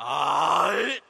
あーい。